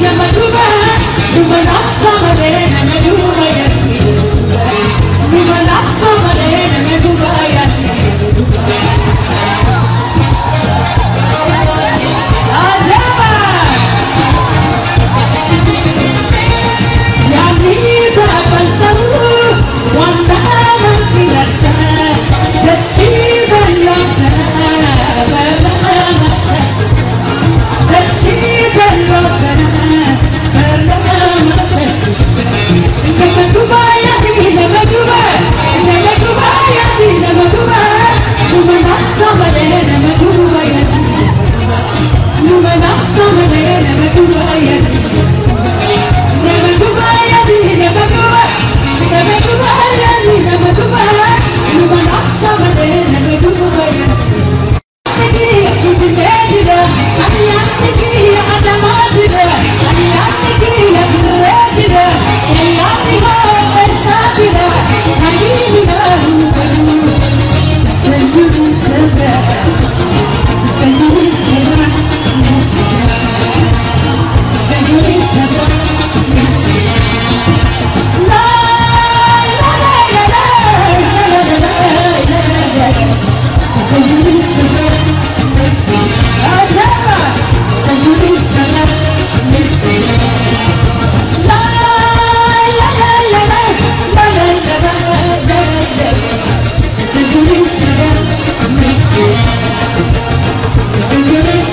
Remember Maria.